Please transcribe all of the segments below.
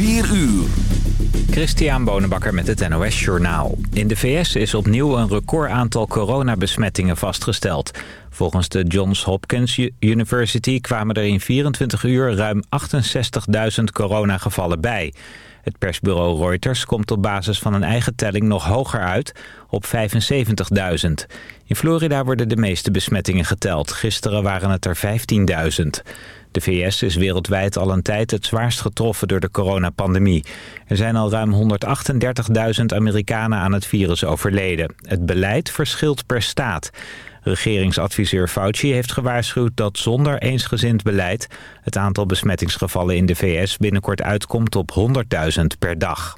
4 uur. Christian Bonenbakker met het NOS Journaal. In de VS is opnieuw een record aantal coronabesmettingen vastgesteld. Volgens de Johns Hopkins University kwamen er in 24 uur ruim 68.000 coronagevallen bij. Het persbureau Reuters komt op basis van een eigen telling nog hoger uit, op 75.000. In Florida worden de meeste besmettingen geteld. Gisteren waren het er 15.000. De VS is wereldwijd al een tijd het zwaarst getroffen door de coronapandemie. Er zijn al ruim 138.000 Amerikanen aan het virus overleden. Het beleid verschilt per staat. Regeringsadviseur Fauci heeft gewaarschuwd dat zonder eensgezind beleid... het aantal besmettingsgevallen in de VS binnenkort uitkomt op 100.000 per dag.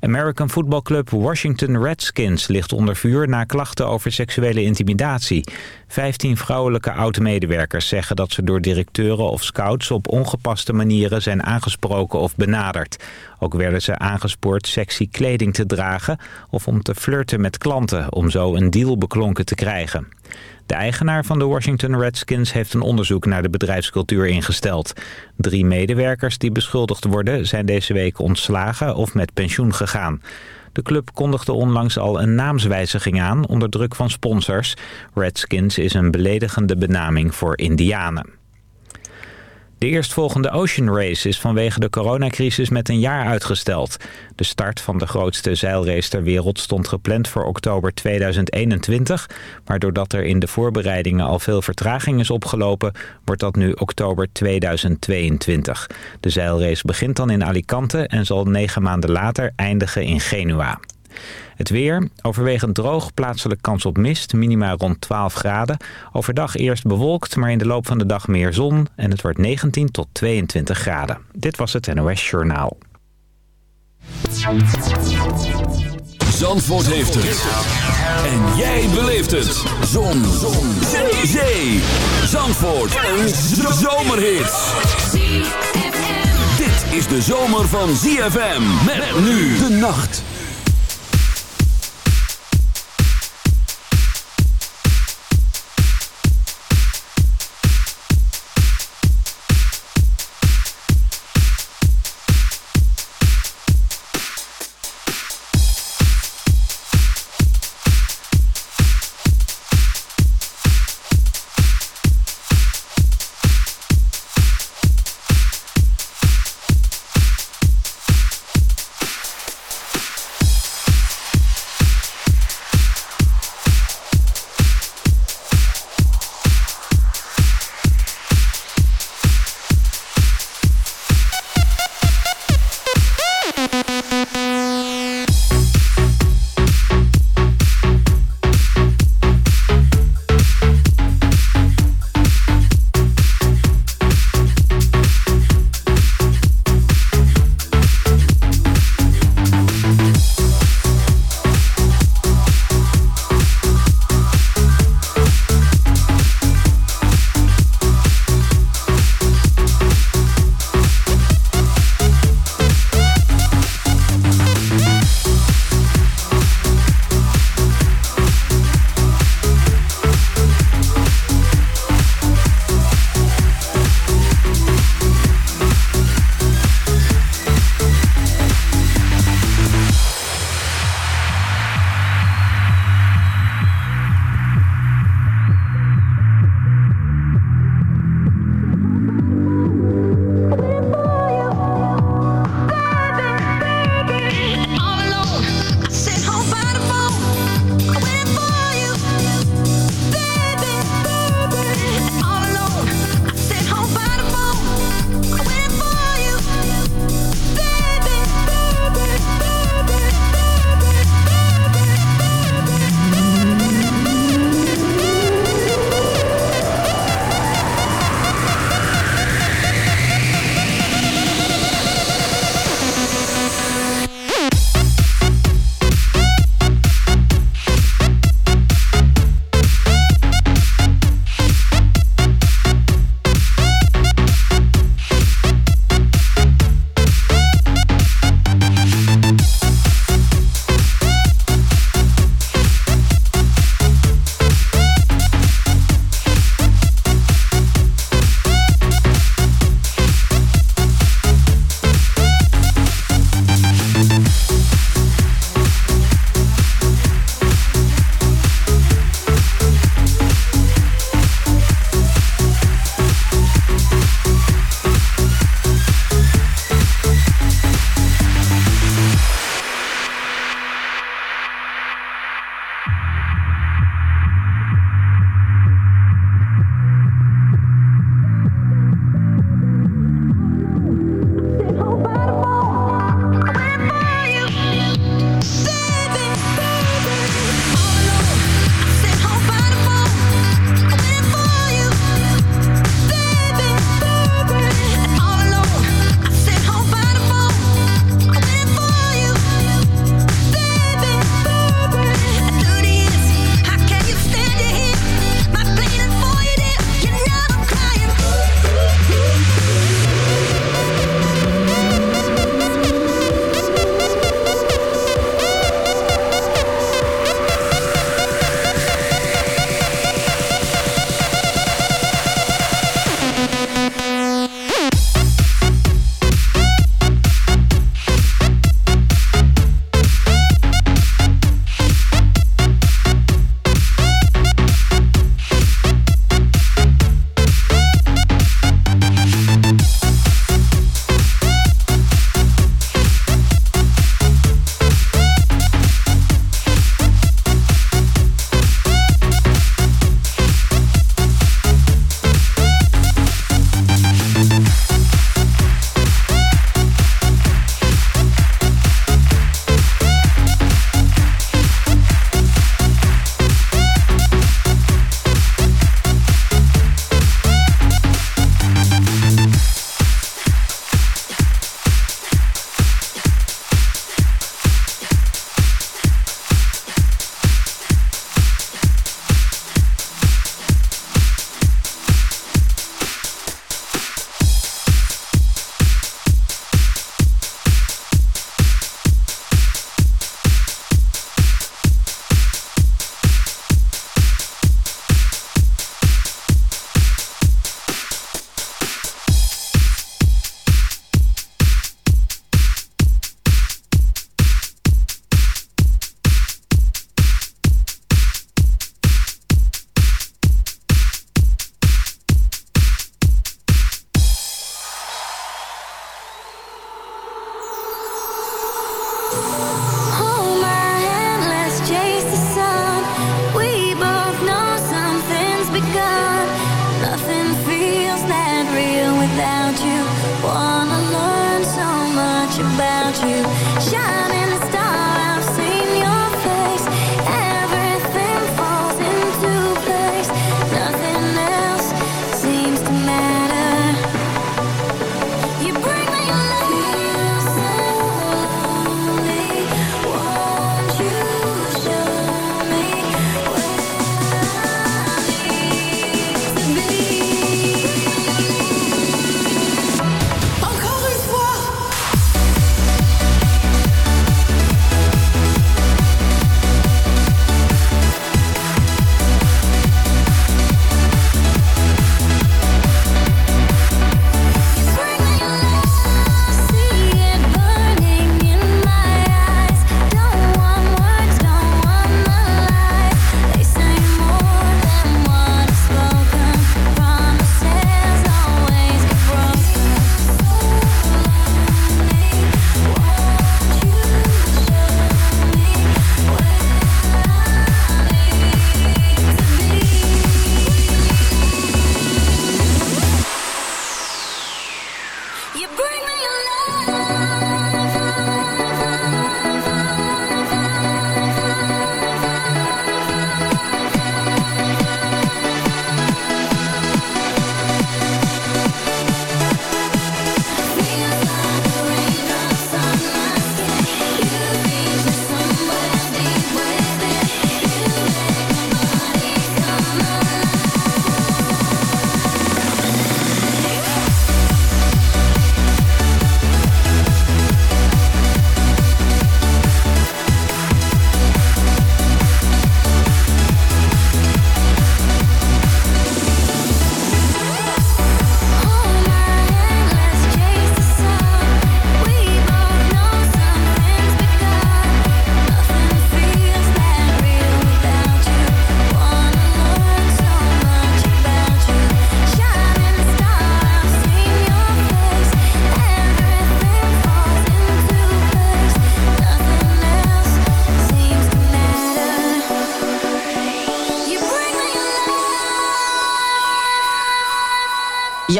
American voetbalclub Washington Redskins ligt onder vuur na klachten over seksuele intimidatie. Vijftien vrouwelijke oud-medewerkers zeggen dat ze door directeuren of scouts op ongepaste manieren zijn aangesproken of benaderd. Ook werden ze aangespoord sexy kleding te dragen of om te flirten met klanten om zo een deal beklonken te krijgen. De eigenaar van de Washington Redskins heeft een onderzoek naar de bedrijfscultuur ingesteld. Drie medewerkers die beschuldigd worden zijn deze week ontslagen of met pensioen gegaan. De club kondigde onlangs al een naamswijziging aan onder druk van sponsors. Redskins is een beledigende benaming voor indianen. De eerstvolgende Ocean Race is vanwege de coronacrisis met een jaar uitgesteld. De start van de grootste zeilrace ter wereld stond gepland voor oktober 2021. Maar doordat er in de voorbereidingen al veel vertraging is opgelopen... wordt dat nu oktober 2022. De zeilrace begint dan in Alicante en zal negen maanden later eindigen in Genua. Het weer, overwegend droog, plaatselijk kans op mist, minima rond 12 graden. Overdag eerst bewolkt, maar in de loop van de dag meer zon en het wordt 19 tot 22 graden. Dit was het NOS Journaal. Zandvoort heeft het. En jij beleeft het. Zon. zon. Zee. Zee. Zandvoort. Een zomerhit. Dit is de zomer van ZFM. Met nu de nacht.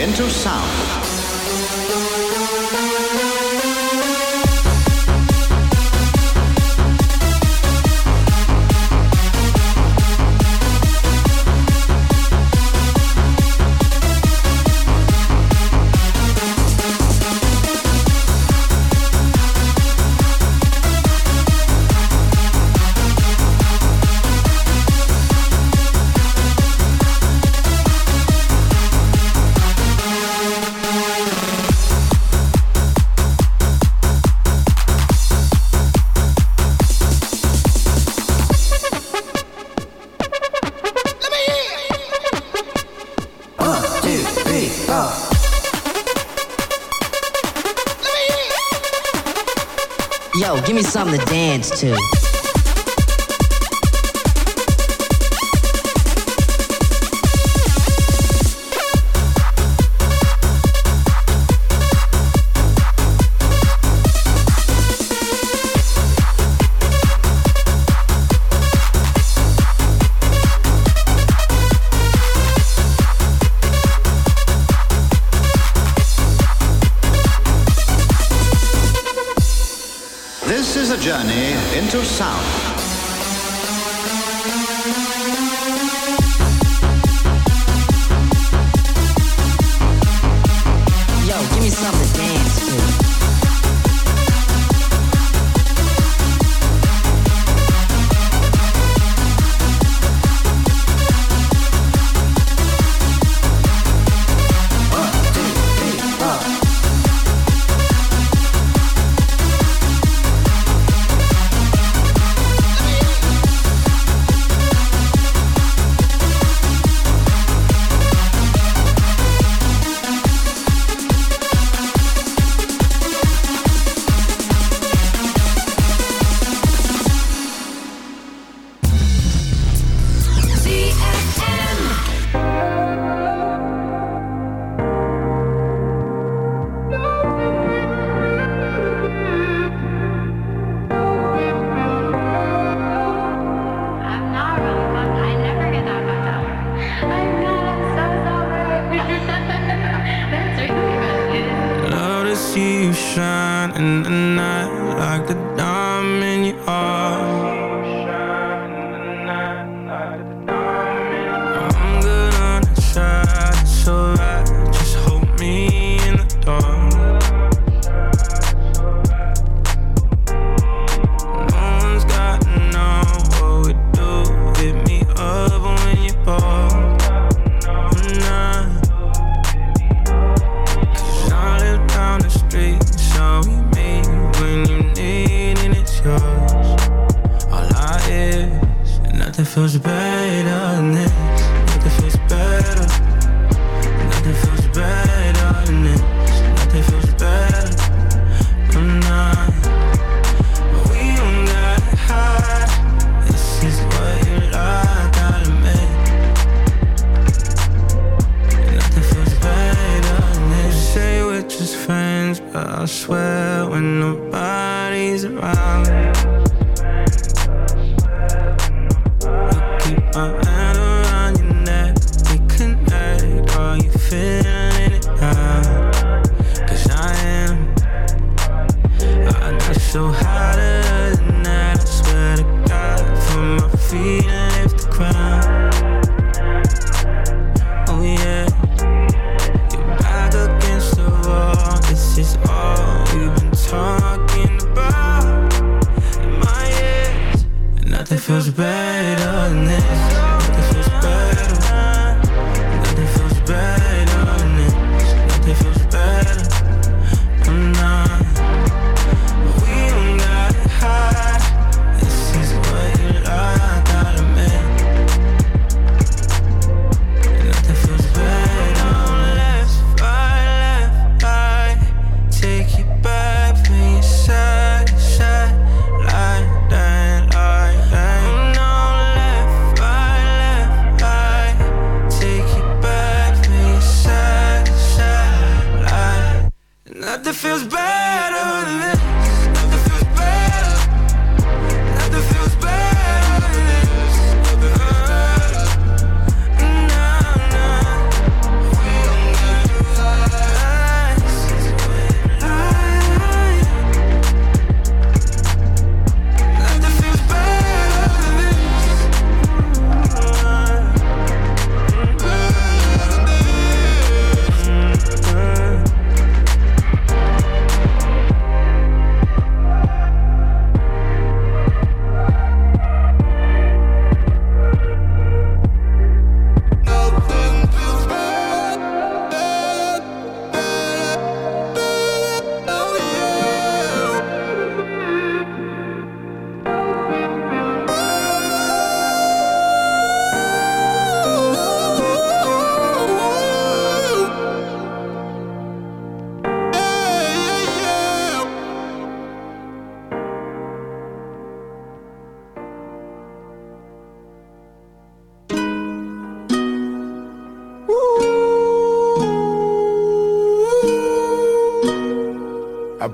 Something to to. Yeah.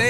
José.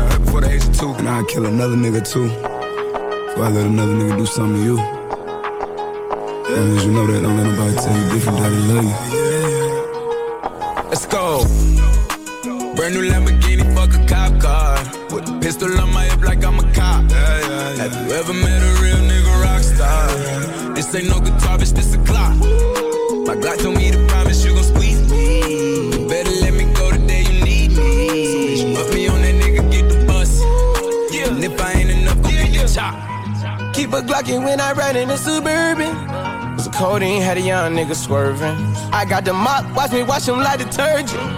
of her before the age of two. And I'd kill another nigga too. Before I let another nigga do something to you. Long as you know that, don't let nobody tell you different that I love you. Let's go. Brand new Lamborghini, fuck a cop car. With a pistol on my hip like I'm a cop. Have you ever met a real nigga rock star? This ain't no guitar, bitch, this a Glock. My God told me to promise you gon' squeeze me. Better let Keep a Glockin' when I ride in the Suburban. Cause the codeine had a young nigga swerving. I got the mop, watch me wash him like detergent.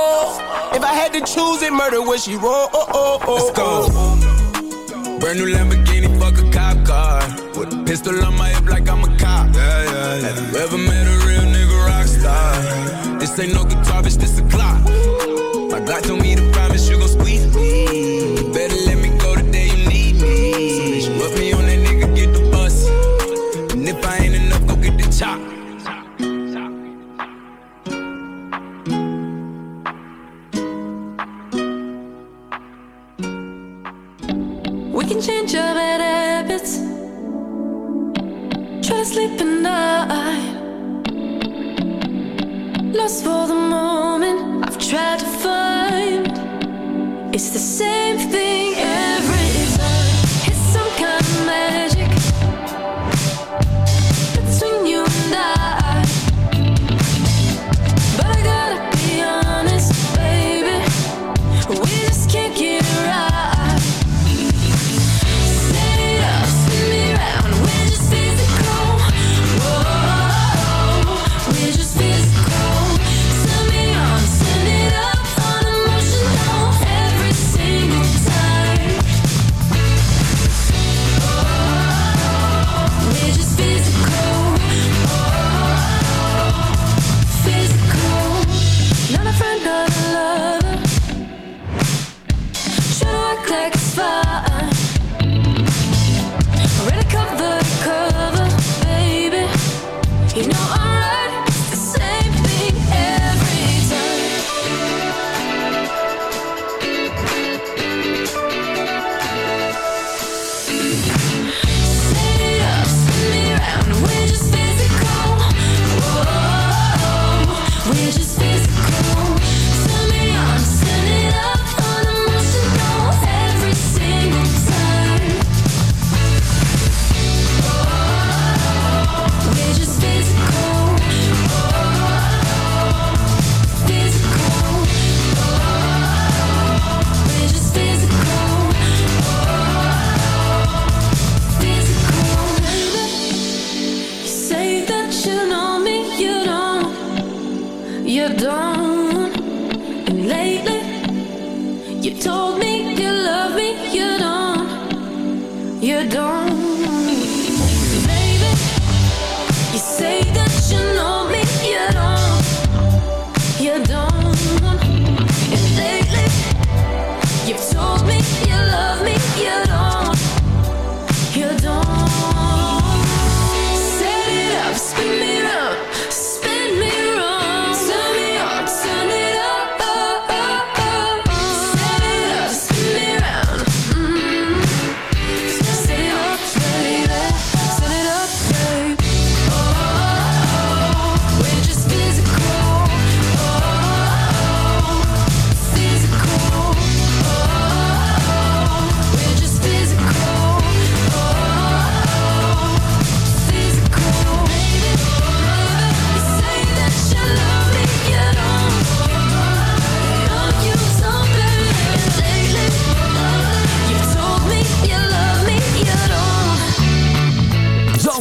Oh, if I had to choose it, murder would she roll? Oh, oh, oh, oh. Let's go. Brand new Lamborghini, fuck a cop car. With a pistol on my hip like I'm a cop. Yeah, yeah, yeah. Have you ever met a real nigga rock star? This ain't no guitar, bitch, this a Glock. My God told me to promise you gon' squeeze change our bad habits. Try to sleep at night. Lost for the moment, I've tried to find. It's the same thing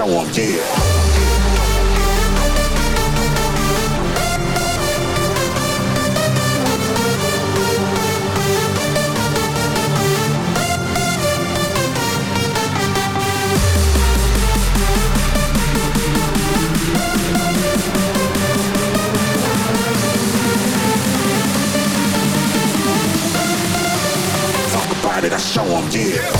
show them, yeah. show them, yeah.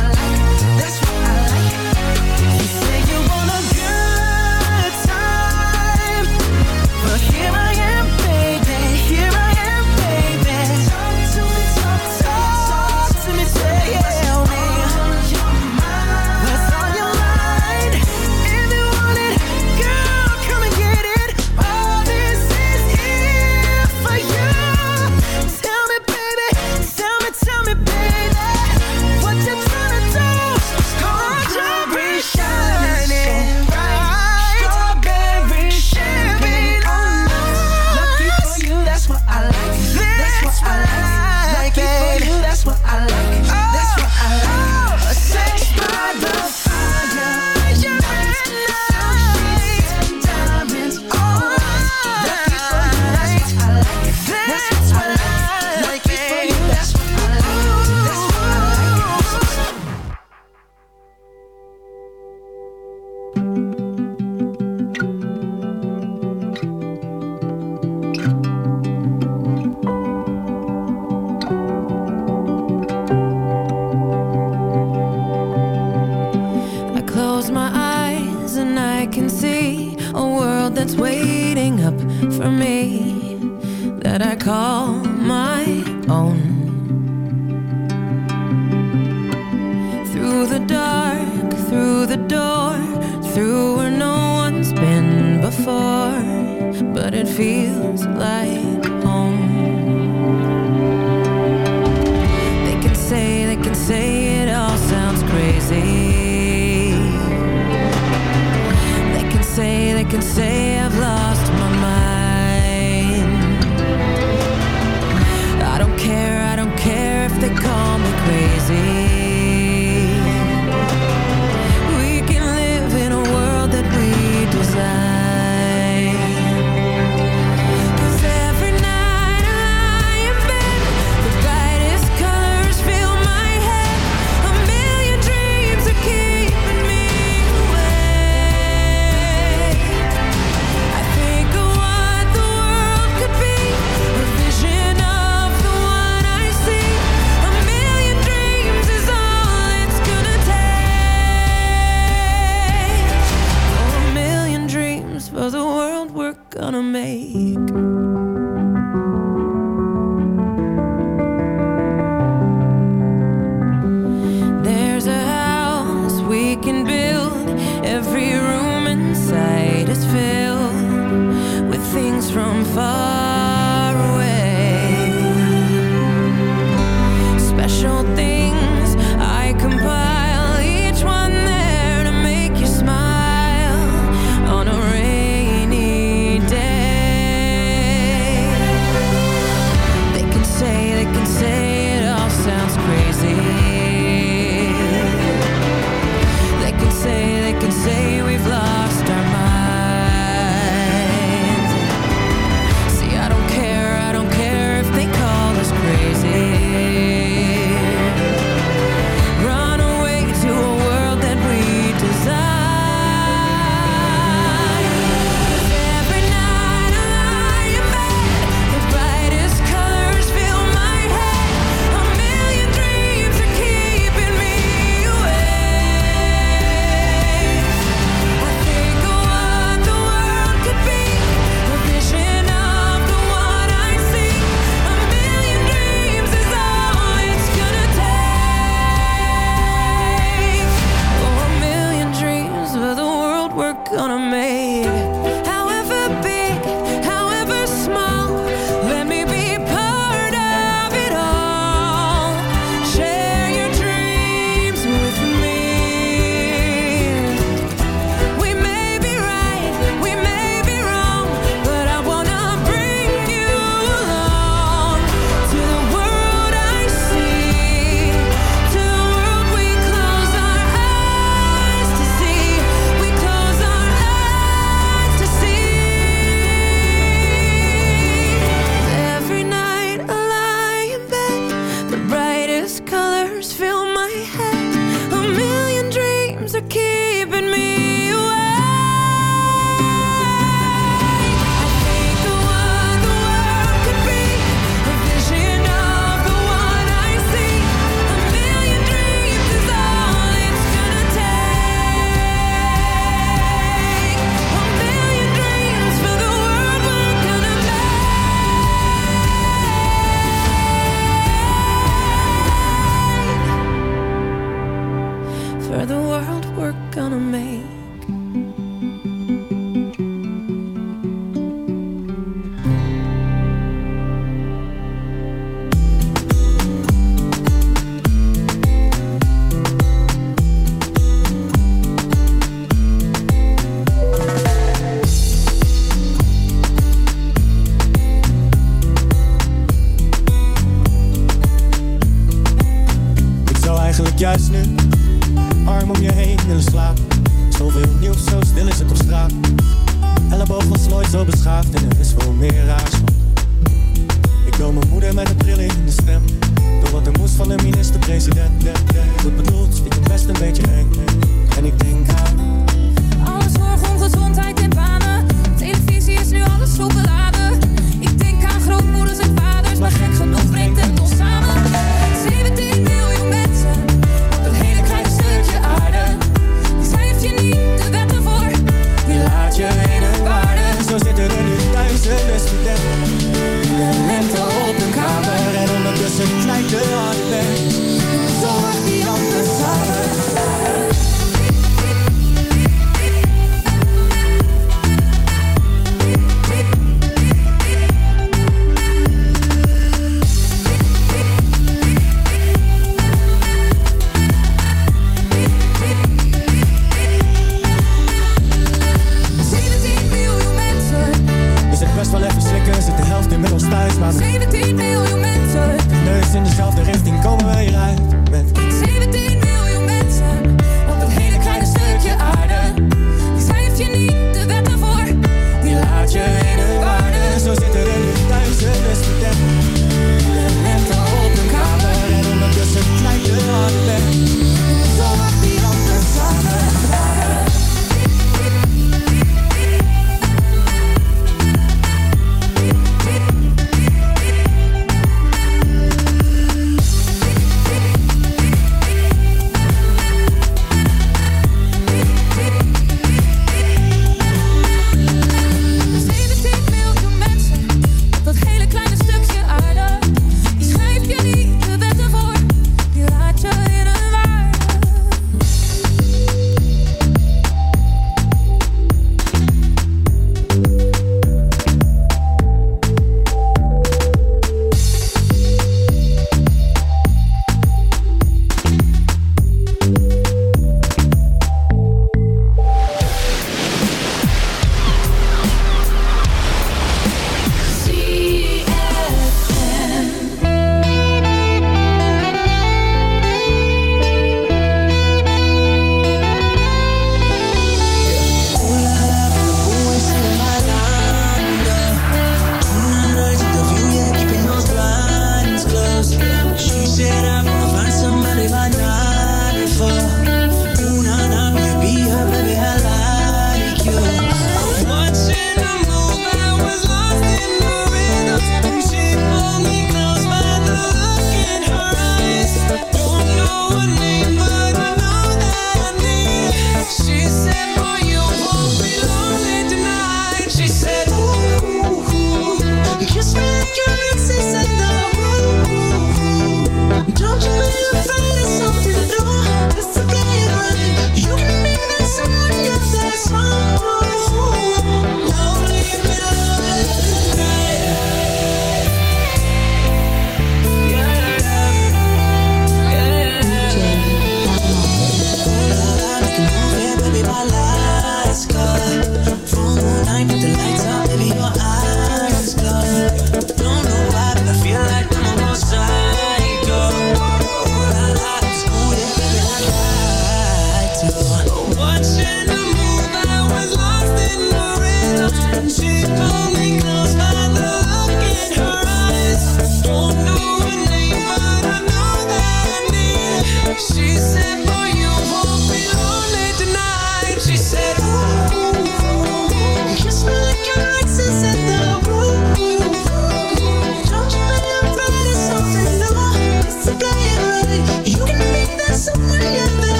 say